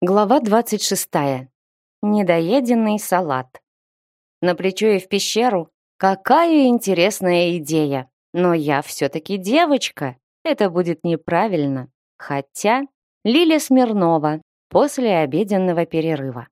Глава 26. Недоеденный салат. На плечо и в пещеру. Какая интересная идея. Но я все-таки девочка. Это будет неправильно. Хотя Лиля Смирнова после обеденного перерыва.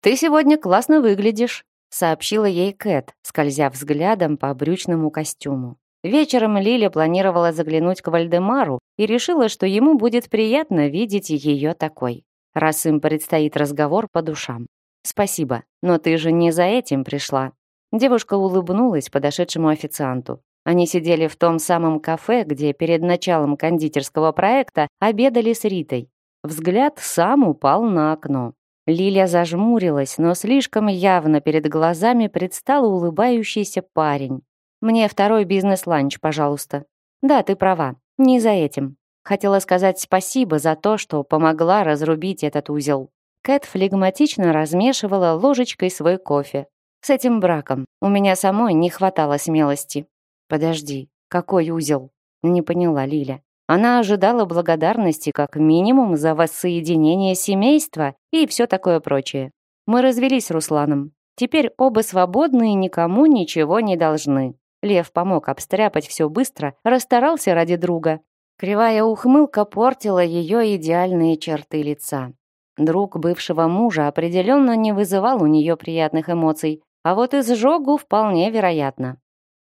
«Ты сегодня классно выглядишь», сообщила ей Кэт, скользя взглядом по брючному костюму. Вечером Лиля планировала заглянуть к Вальдемару и решила, что ему будет приятно видеть ее такой, раз им предстоит разговор по душам. «Спасибо, но ты же не за этим пришла». Девушка улыбнулась подошедшему официанту. Они сидели в том самом кафе, где перед началом кондитерского проекта обедали с Ритой. Взгляд сам упал на окно. Лиля зажмурилась, но слишком явно перед глазами предстал улыбающийся парень. Мне второй бизнес-ланч, пожалуйста. Да, ты права. Не за этим. Хотела сказать спасибо за то, что помогла разрубить этот узел. Кэт флегматично размешивала ложечкой свой кофе. С этим браком у меня самой не хватало смелости. Подожди, какой узел? Не поняла Лиля. Она ожидала благодарности как минимум за воссоединение семейства и все такое прочее. Мы развелись с Русланом. Теперь оба свободны и никому ничего не должны. Лев помог обстряпать все быстро, расстарался ради друга. Кривая ухмылка портила ее идеальные черты лица. Друг бывшего мужа определенно не вызывал у нее приятных эмоций, а вот изжогу вполне вероятно.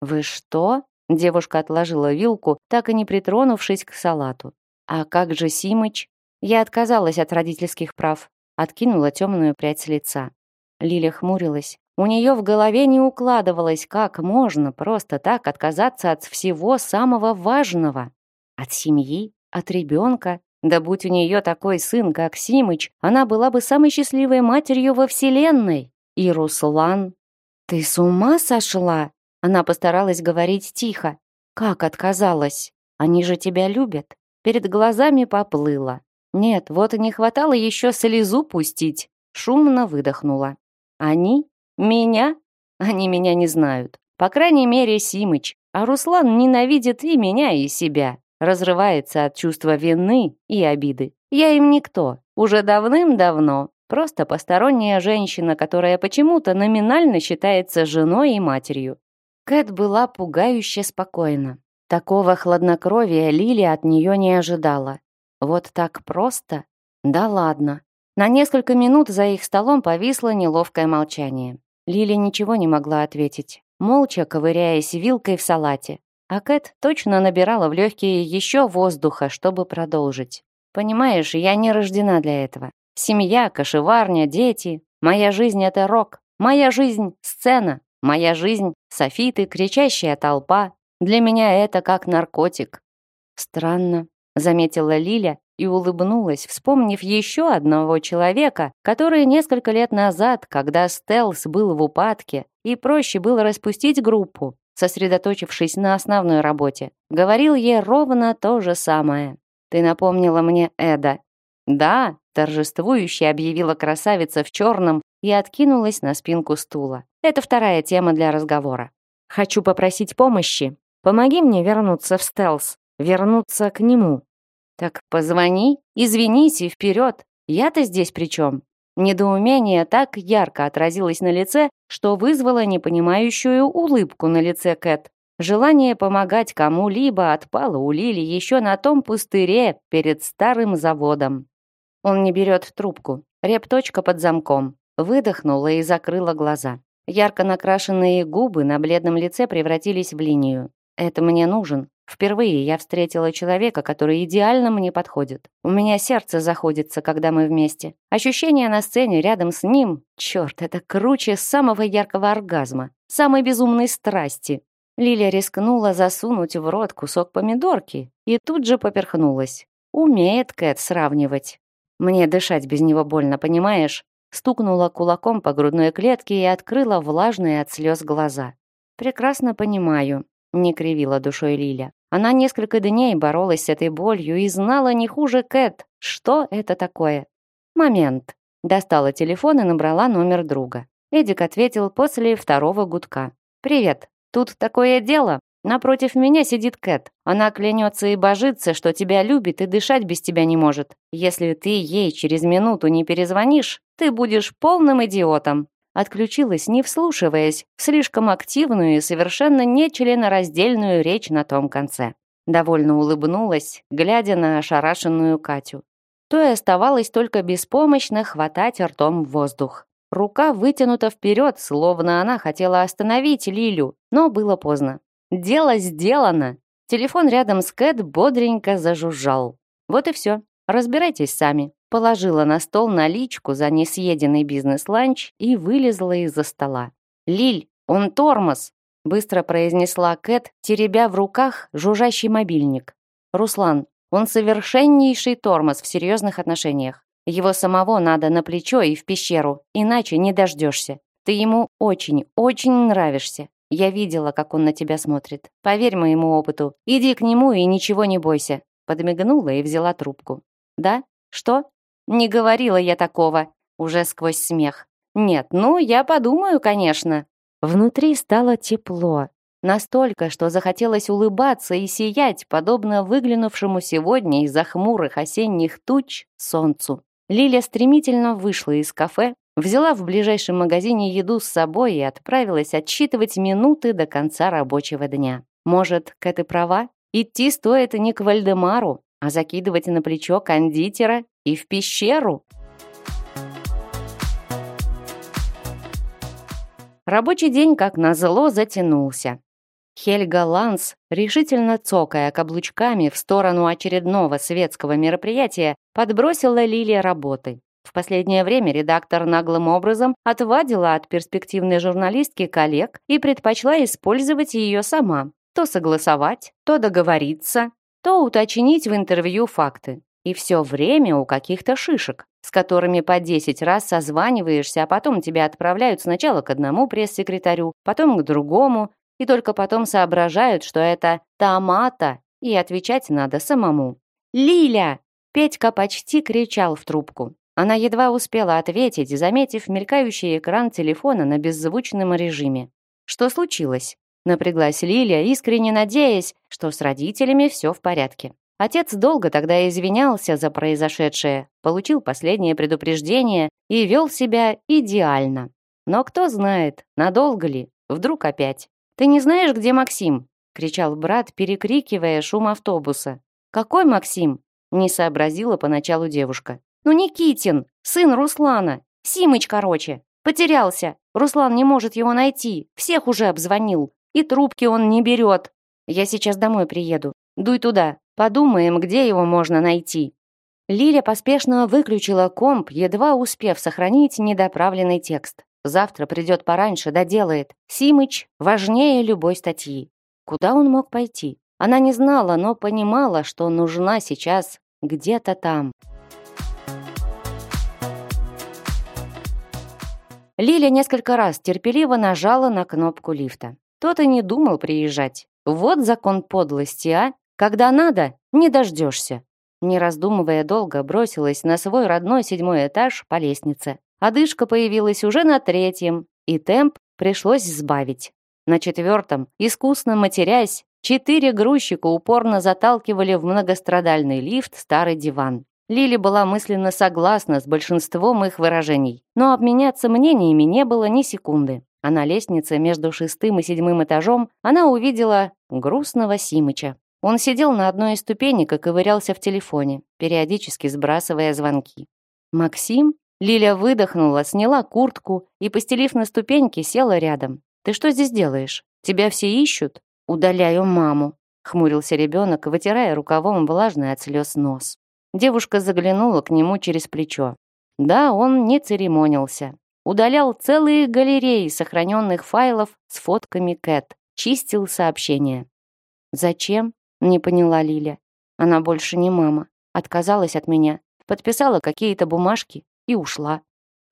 «Вы что?» — девушка отложила вилку, так и не притронувшись к салату. «А как же Симыч?» Я отказалась от родительских прав, откинула темную прядь с лица. Лиля хмурилась, у нее в голове не укладывалось, как можно просто так отказаться от всего самого важного. От семьи, от ребенка. Да будь у нее такой сын, как Симыч, она была бы самой счастливой матерью во вселенной. И Руслан... «Ты с ума сошла?» Она постаралась говорить тихо. «Как отказалась? Они же тебя любят». Перед глазами поплыла. Нет, вот и не хватало еще слезу пустить. Шумно выдохнула. Они меня? Они меня не знают. По крайней мере, Симыч. А Руслан ненавидит и меня, и себя. Разрывается от чувства вины и обиды. Я им никто. Уже давным-давно. Просто посторонняя женщина, которая почему-то номинально считается женой и матерью. Кэт была пугающе спокойна. Такого хладнокровия Лили от нее не ожидала. Вот так просто? Да ладно. На несколько минут за их столом повисло неловкое молчание. Лили ничего не могла ответить, молча ковыряясь вилкой в салате. А Кэт точно набирала в легкие еще воздуха, чтобы продолжить. «Понимаешь, я не рождена для этого. Семья, кошеварня, дети. Моя жизнь — это рок. Моя жизнь — сцена. Моя жизнь — софиты, кричащая толпа. Для меня это как наркотик». «Странно», — заметила Лиля, и улыбнулась, вспомнив еще одного человека, который несколько лет назад, когда Стелс был в упадке, и проще было распустить группу, сосредоточившись на основной работе, говорил ей ровно то же самое. «Ты напомнила мне Эда». «Да», — торжествующе объявила красавица в черном и откинулась на спинку стула. «Это вторая тема для разговора. Хочу попросить помощи. Помоги мне вернуться в Стелс, вернуться к нему, «Так позвони, извинись и вперед. Я-то здесь при чем?» Недоумение так ярко отразилось на лице, что вызвало непонимающую улыбку на лице Кэт. Желание помогать кому-либо отпало у Лили еще на том пустыре перед старым заводом. Он не берет трубку. Репточка под замком. Выдохнула и закрыла глаза. Ярко накрашенные губы на бледном лице превратились в линию. «Это мне нужен. Впервые я встретила человека, который идеально мне подходит. У меня сердце заходится, когда мы вместе. Ощущение на сцене рядом с ним, черт, это круче самого яркого оргазма, самой безумной страсти. Лиля рискнула засунуть в рот кусок помидорки и тут же поперхнулась. Умеет Кэт сравнивать. Мне дышать без него больно, понимаешь? Стукнула кулаком по грудной клетке и открыла влажные от слез глаза. Прекрасно понимаю, не кривила душой Лиля. Она несколько дней боролась с этой болью и знала не хуже Кэт, что это такое. Момент. Достала телефон и набрала номер друга. Эдик ответил после второго гудка. «Привет. Тут такое дело. Напротив меня сидит Кэт. Она клянется и божится, что тебя любит и дышать без тебя не может. Если ты ей через минуту не перезвонишь, ты будешь полным идиотом. Отключилась, не вслушиваясь в слишком активную и совершенно нечленораздельную речь на том конце. Довольно улыбнулась, глядя на ошарашенную Катю. То и оставалось только беспомощно хватать ртом воздух. Рука вытянута вперед, словно она хотела остановить Лилю, но было поздно. Дело сделано. Телефон рядом с Кэт бодренько зажужжал. Вот и все. Разбирайтесь сами. Положила на стол наличку за несъеденный бизнес-ланч и вылезла из-за стола. «Лиль, он тормоз!» быстро произнесла Кэт, теребя в руках жужжащий мобильник. «Руслан, он совершеннейший тормоз в серьезных отношениях. Его самого надо на плечо и в пещеру, иначе не дождешься. Ты ему очень, очень нравишься. Я видела, как он на тебя смотрит. Поверь моему опыту. Иди к нему и ничего не бойся». Подмигнула и взяла трубку. «Да? Что? Не говорила я такого». Уже сквозь смех. «Нет, ну, я подумаю, конечно». Внутри стало тепло. Настолько, что захотелось улыбаться и сиять, подобно выглянувшему сегодня из-за хмурых осенних туч солнцу. Лиля стремительно вышла из кафе, взяла в ближайшем магазине еду с собой и отправилась отсчитывать минуты до конца рабочего дня. Может, Кэт и права? Идти стоит не к Вальдемару, а закидывать на плечо кондитера и в пещеру. Рабочий день, как назло, затянулся. Хельга Ланс, решительно цокая каблучками в сторону очередного светского мероприятия, подбросила Лиле работы. В последнее время редактор наглым образом отвадила от перспективной журналистки коллег и предпочла использовать ее сама. То согласовать, то договориться, то уточнить в интервью факты. И все время у каких-то шишек, с которыми по 10 раз созваниваешься, а потом тебя отправляют сначала к одному пресс-секретарю, потом к другому, и только потом соображают, что это томата, и отвечать надо самому. «Лиля!» Петька почти кричал в трубку. Она едва успела ответить, заметив мелькающий экран телефона на беззвучном режиме. «Что случилось?» Напряглась Лиля, искренне надеясь, что с родителями все в порядке. Отец долго тогда извинялся за произошедшее, получил последнее предупреждение и вел себя идеально. Но кто знает, надолго ли, вдруг опять. «Ты не знаешь, где Максим?» — кричал брат, перекрикивая шум автобуса. «Какой Максим?» — не сообразила поначалу девушка. «Ну, Никитин, сын Руслана. Симыч, короче. Потерялся. Руслан не может его найти. Всех уже обзвонил. И трубки он не берет. Я сейчас домой приеду. Дуй туда. Подумаем, где его можно найти». Лиля поспешно выключила комп, едва успев сохранить недоправленный текст. Завтра придет пораньше, доделает. Симыч важнее любой статьи. Куда он мог пойти? Она не знала, но понимала, что нужна сейчас где-то там. Лиля несколько раз терпеливо нажала на кнопку лифта. Тот и не думал приезжать. Вот закон подлости, а? Когда надо, не дождешься. Не раздумывая долго, бросилась на свой родной седьмой этаж по лестнице. Одышка появилась уже на третьем, и темп пришлось сбавить. На четвертом, искусно матерясь, четыре грузчика упорно заталкивали в многострадальный лифт старый диван. Лили была мысленно согласна с большинством их выражений, но обменяться мнениями не было ни секунды. А на лестнице между шестым и седьмым этажом она увидела грустного Симыча. Он сидел на одной из ступенек и ковырялся в телефоне, периодически сбрасывая звонки. «Максим?» Лиля выдохнула, сняла куртку и, постелив на ступеньки, села рядом. «Ты что здесь делаешь? Тебя все ищут?» «Удаляю маму», — хмурился ребенок, вытирая рукавом влажный от слез нос. Девушка заглянула к нему через плечо. Да, он не церемонился. Удалял целые галереи сохраненных файлов с фотками Кэт. Чистил сообщения. «Зачем?» Не поняла Лиля. Она больше не мама. Отказалась от меня. Подписала какие-то бумажки и ушла.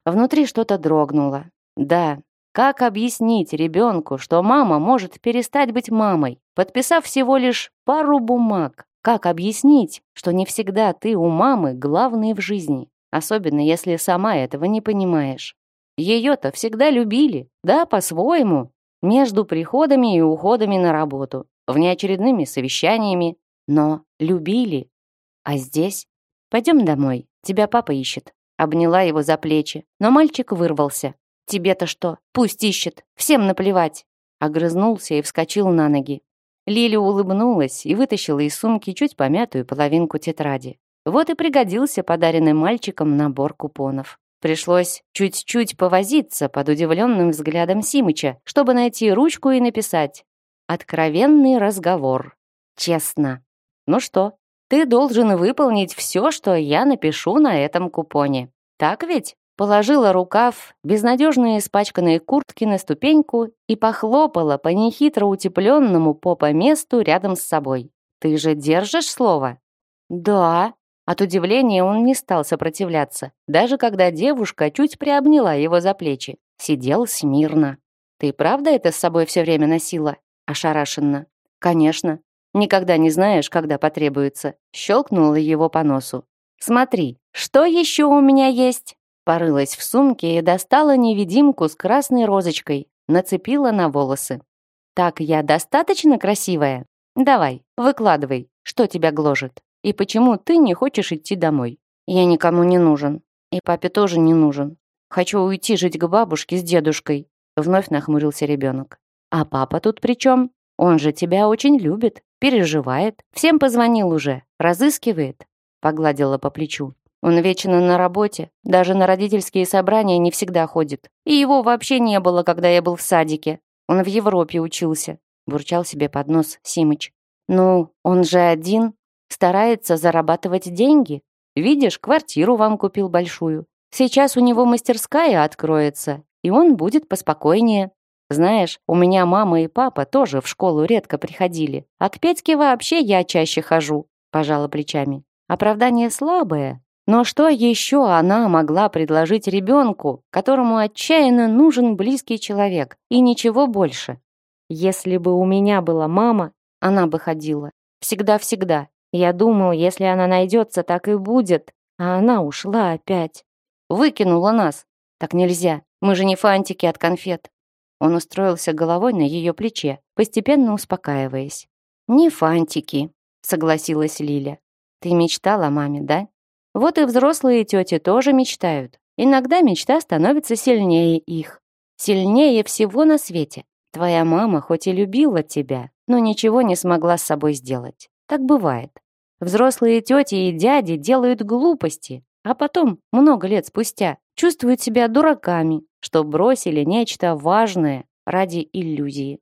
Внутри что-то дрогнуло. Да, как объяснить ребенку, что мама может перестать быть мамой, подписав всего лишь пару бумаг? Как объяснить, что не всегда ты у мамы главный в жизни, особенно если сама этого не понимаешь? Ее-то всегда любили, да, по-своему, между приходами и уходами на работу. внеочередными совещаниями, но любили. А здесь? Пойдем домой, тебя папа ищет. Обняла его за плечи, но мальчик вырвался. Тебе-то что? Пусть ищет, всем наплевать. Огрызнулся и вскочил на ноги. Лили улыбнулась и вытащила из сумки чуть помятую половинку тетради. Вот и пригодился подаренный мальчиком набор купонов. Пришлось чуть-чуть повозиться под удивленным взглядом Симыча, чтобы найти ручку и написать «Откровенный разговор. Честно. Ну что, ты должен выполнить все, что я напишу на этом купоне. Так ведь?» Положила рукав, безнадежно испачканные куртки на ступеньку и похлопала по нехитро утепленному попа месту рядом с собой. «Ты же держишь слово?» «Да», от удивления он не стал сопротивляться, даже когда девушка чуть приобняла его за плечи. Сидел смирно. «Ты правда это с собой все время носила?» Ошарашенно. «Конечно. Никогда не знаешь, когда потребуется». Щелкнула его по носу. «Смотри, что еще у меня есть?» Порылась в сумке и достала невидимку с красной розочкой. Нацепила на волосы. «Так я достаточно красивая? Давай, выкладывай, что тебя гложет?» И почему ты не хочешь идти домой? Я никому не нужен. И папе тоже не нужен. Хочу уйти жить к бабушке с дедушкой. Вновь нахмурился ребенок. А папа тут при чем? Он же тебя очень любит, переживает. Всем позвонил уже, разыскивает. Погладила по плечу. Он вечно на работе, даже на родительские собрания не всегда ходит. И его вообще не было, когда я был в садике. Он в Европе учился. Бурчал себе под нос Симыч. Ну, он же один, Старается зарабатывать деньги. Видишь, квартиру вам купил большую. Сейчас у него мастерская откроется, и он будет поспокойнее. Знаешь, у меня мама и папа тоже в школу редко приходили, а к Петьке вообще я чаще хожу», — пожала плечами. Оправдание слабое, но что еще она могла предложить ребенку, которому отчаянно нужен близкий человек, и ничего больше? Если бы у меня была мама, она бы ходила. Всегда-всегда. Я думал, если она найдется, так и будет. А она ушла опять. Выкинула нас. Так нельзя. Мы же не фантики от конфет. Он устроился головой на ее плече, постепенно успокаиваясь. «Не фантики», — согласилась Лиля. «Ты мечтала о маме, да? Вот и взрослые тети тоже мечтают. Иногда мечта становится сильнее их. Сильнее всего на свете. Твоя мама хоть и любила тебя, но ничего не смогла с собой сделать. Так бывает. Взрослые тети и дяди делают глупости, а потом, много лет спустя, чувствуют себя дураками, что бросили нечто важное ради иллюзии.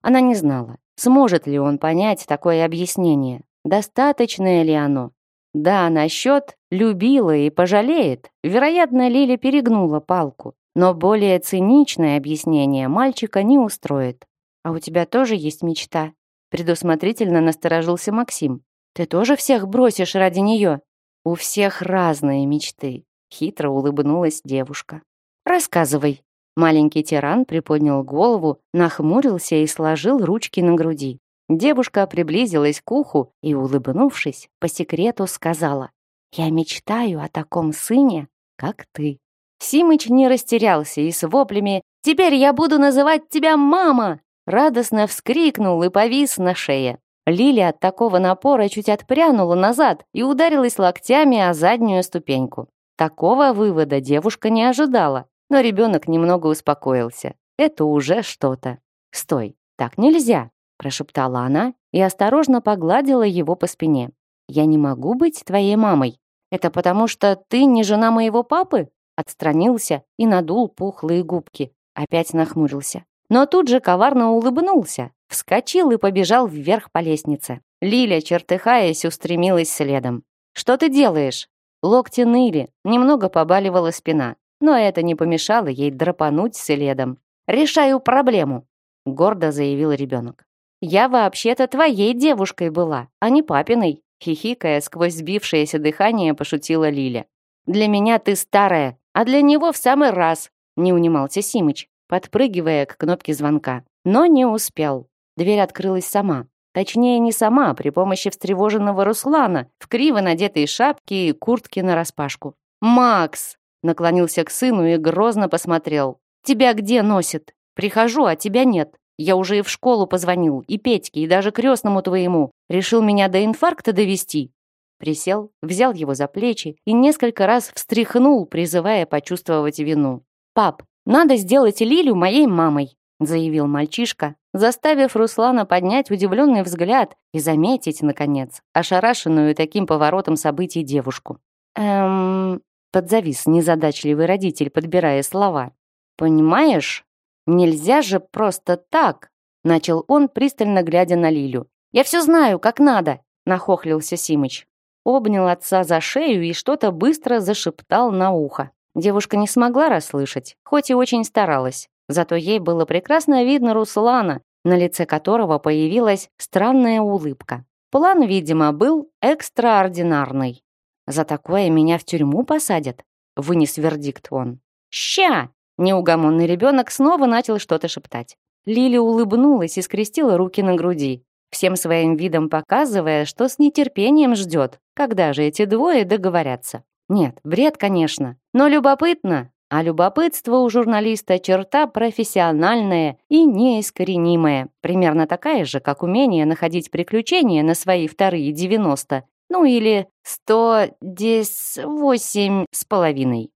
Она не знала, сможет ли он понять такое объяснение, достаточное ли оно. Да, насчет «любила и пожалеет», вероятно, Лиля перегнула палку, но более циничное объяснение мальчика не устроит. «А у тебя тоже есть мечта?» Предусмотрительно насторожился Максим. «Ты тоже всех бросишь ради нее?» «У всех разные мечты», — хитро улыбнулась девушка. «Рассказывай». Маленький тиран приподнял голову, нахмурился и сложил ручки на груди. Девушка приблизилась к уху и, улыбнувшись, по секрету сказала, «Я мечтаю о таком сыне, как ты». Симыч не растерялся и с воплями «Теперь я буду называть тебя мама!» радостно вскрикнул и повис на шее. Лиля от такого напора чуть отпрянула назад и ударилась локтями о заднюю ступеньку. Такого вывода девушка не ожидала, но ребенок немного успокоился. Это уже что-то. «Стой, так нельзя», – прошептала она и осторожно погладила его по спине. «Я не могу быть твоей мамой. Это потому, что ты не жена моего папы?» Отстранился и надул пухлые губки. Опять нахмурился но тут же коварно улыбнулся, вскочил и побежал вверх по лестнице. Лиля, чертыхаясь, устремилась следом. «Что ты делаешь?» Локти ныли, немного побаливала спина, но это не помешало ей драпануть следом. «Решаю проблему», — гордо заявил ребенок. «Я вообще-то твоей девушкой была, а не папиной», хихикая сквозь сбившееся дыхание, пошутила Лиля. «Для меня ты старая, а для него в самый раз», — не унимался Симыч подпрыгивая к кнопке звонка. Но не успел. Дверь открылась сама. Точнее, не сама, а при помощи встревоженного Руслана в криво надетой шапке и куртке нараспашку. «Макс!» наклонился к сыну и грозно посмотрел. «Тебя где носит? Прихожу, а тебя нет. Я уже и в школу позвонил, и Петьке, и даже крестному твоему. Решил меня до инфаркта довести. Присел, взял его за плечи и несколько раз встряхнул, призывая почувствовать вину. «Пап, надо сделать Лилю моей мамой», заявил мальчишка, заставив Руслана поднять удивленный взгляд и заметить, наконец, ошарашенную таким поворотом событий девушку. «Эм...» — подзавис незадачливый родитель, подбирая слова. «Понимаешь, нельзя же просто так!» — начал он, пристально глядя на Лилю. «Я все знаю, как надо!» — нахохлился Симыч. Обнял отца за шею и что-то быстро зашептал на ухо. Девушка не смогла расслышать, хоть и очень старалась. Зато ей было прекрасно видно Руслана, на лице которого появилась странная улыбка. План, видимо, был экстраординарный. «За такое меня в тюрьму посадят», — вынес вердикт он. «Ща!» — неугомонный ребенок снова начал что-то шептать. Лили улыбнулась и скрестила руки на груди, всем своим видом показывая, что с нетерпением ждет, когда же эти двое договорятся. Нет, бред, конечно, но любопытно, а любопытство у журналиста черта профессиональная и неискоренимая, примерно такая же, как умение находить приключения на свои вторые 90, ну или 108 с половиной.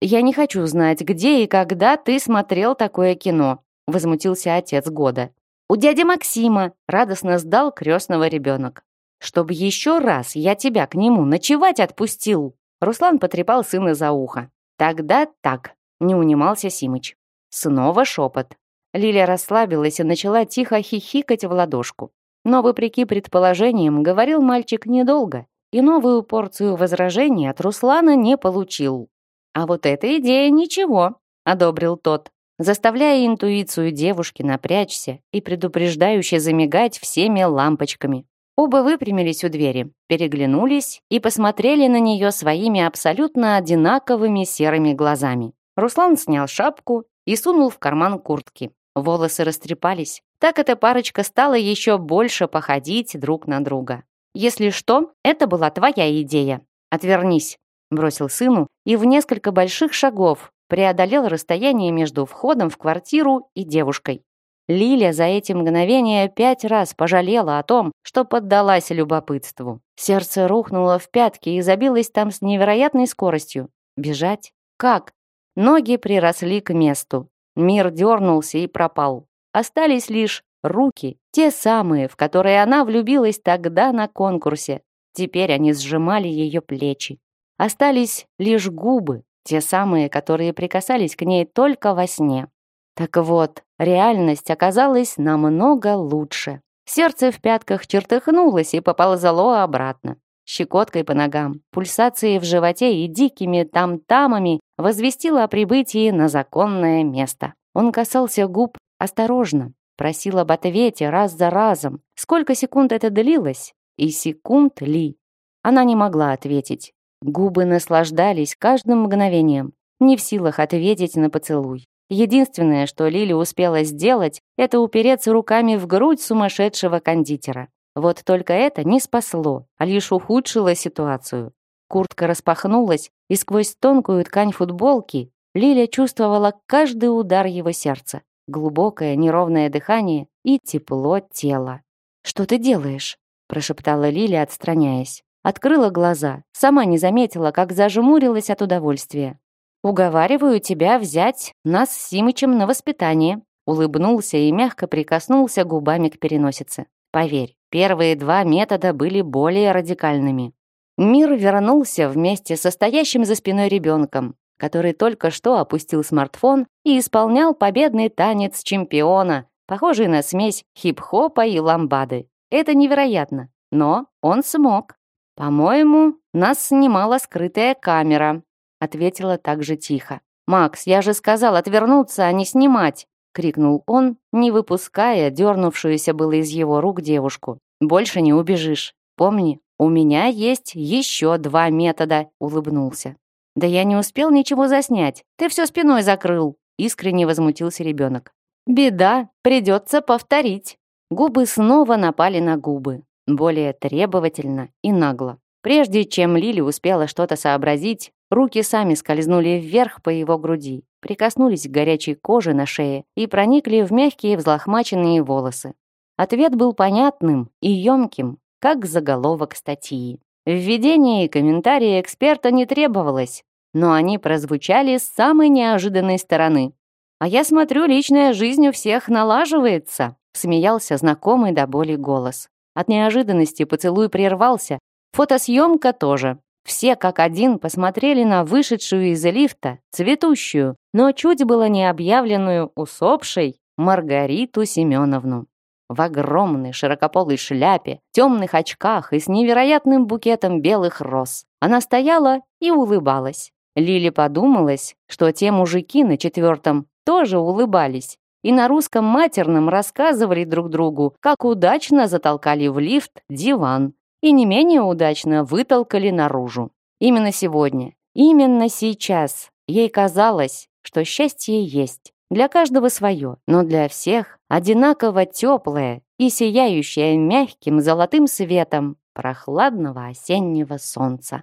«Я не хочу знать, где и когда ты смотрел такое кино», возмутился отец года. «У дяди Максима», радостно сдал крестного ребенок. «Чтобы еще раз я тебя к нему ночевать отпустил!» Руслан потрепал сына за ухо. Тогда так, не унимался Симыч. Снова шепот. Лиля расслабилась и начала тихо хихикать в ладошку. Но, вопреки предположениям, говорил мальчик недолго, и новую порцию возражений от Руслана не получил. «А вот эта идея ничего», — одобрил тот, заставляя интуицию девушки напрячься и предупреждающе замигать всеми лампочками. Оба выпрямились у двери, переглянулись и посмотрели на нее своими абсолютно одинаковыми серыми глазами. Руслан снял шапку и сунул в карман куртки. Волосы растрепались. Так эта парочка стала еще больше походить друг на друга. «Если что, это была твоя идея. Отвернись», — бросил сыну и в несколько больших шагов преодолел расстояние между входом в квартиру и девушкой. Лиля за эти мгновения пять раз пожалела о том, что поддалась любопытству. Сердце рухнуло в пятки и забилось там с невероятной скоростью. Бежать? Как? Ноги приросли к месту. Мир дернулся и пропал. Остались лишь руки, те самые, в которые она влюбилась тогда на конкурсе. Теперь они сжимали ее плечи. Остались лишь губы, те самые, которые прикасались к ней только во сне. Так вот, реальность оказалась намного лучше. Сердце в пятках чертыхнулось и поползало обратно. Щекоткой по ногам, пульсацией в животе и дикими там-тамами возвестило о прибытии на законное место. Он касался губ осторожно, просил об ответе раз за разом. Сколько секунд это длилось? И секунд ли? Она не могла ответить. Губы наслаждались каждым мгновением, не в силах ответить на поцелуй. Единственное, что Лили успела сделать, это упереться руками в грудь сумасшедшего кондитера. Вот только это не спасло, а лишь ухудшило ситуацию. Куртка распахнулась, и сквозь тонкую ткань футболки Лиля чувствовала каждый удар его сердца, глубокое неровное дыхание и тепло тела. «Что ты делаешь?» – прошептала Лиля, отстраняясь. Открыла глаза, сама не заметила, как зажмурилась от удовольствия. «Уговариваю тебя взять нас с Симычем на воспитание», улыбнулся и мягко прикоснулся губами к переносице. «Поверь, первые два метода были более радикальными». Мир вернулся вместе со стоящим за спиной ребенком, который только что опустил смартфон и исполнял победный танец чемпиона, похожий на смесь хип-хопа и ламбады. Это невероятно, но он смог. По-моему, нас снимала скрытая камера, ответила также тихо. «Макс, я же сказал отвернуться, а не снимать!» — крикнул он, не выпуская дернувшуюся было из его рук девушку. «Больше не убежишь. Помни, у меня есть еще два метода», — улыбнулся. «Да я не успел ничего заснять. Ты все спиной закрыл», — искренне возмутился ребенок. «Беда, придется повторить». Губы снова напали на губы, более требовательно и нагло. Прежде чем Лили успела что-то сообразить, Руки сами скользнули вверх по его груди, прикоснулись к горячей коже на шее и проникли в мягкие взлохмаченные волосы. Ответ был понятным и емким, как заголовок статьи. Введение и комментарии эксперта не требовалось, но они прозвучали с самой неожиданной стороны. «А я смотрю, личная жизнь у всех налаживается», смеялся знакомый до боли голос. От неожиданности поцелуй прервался, фотосъемка тоже. Все как один посмотрели на вышедшую из лифта, цветущую, но чуть было не объявленную усопшей Маргариту Семеновну. В огромной широкополой шляпе, темных очках и с невероятным букетом белых роз. Она стояла и улыбалась. Лили подумалась, что те мужики на четвертом тоже улыбались и на русском матерном рассказывали друг другу, как удачно затолкали в лифт диван и не менее удачно вытолкали наружу. Именно сегодня, именно сейчас ей казалось, что счастье есть. Для каждого свое, но для всех одинаково теплое и сияющее мягким золотым светом прохладного осеннего солнца.